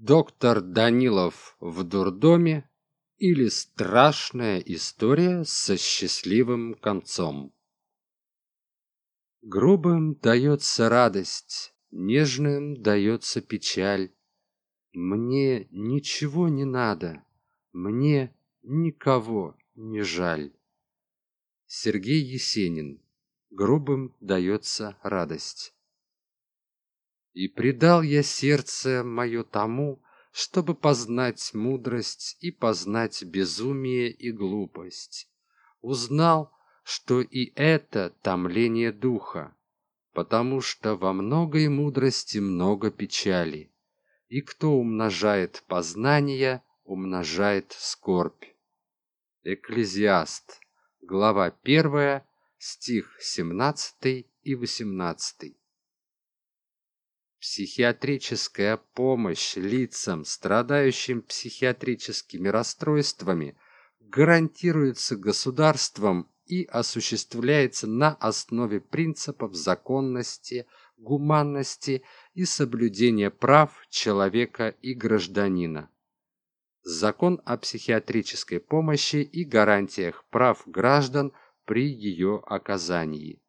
доктор данилов в дурдоме или страшная история со счастливым концом? Грубым дается радость нежным дается печаль. Мне ничего не надо мне никого не жаль. Сергей есенин. Грубым дается радость и предал я сердце мое тому чтобы познать мудрость и познать безумие и глупость. Узнал что и это томление духа потому что во многой мудрости много печали и кто умножает познания умножает скорбь. Экклезиаст глава 1 стих 17 и 18 психиатрическая помощь лицам страдающим психиатрическими расстройствами гарантируется государством и осуществляется на основе принципов законности гуманности и соблюдения прав человека и гражданина. Закон о психиатрической помощи и гарантиях прав граждан при ее оказании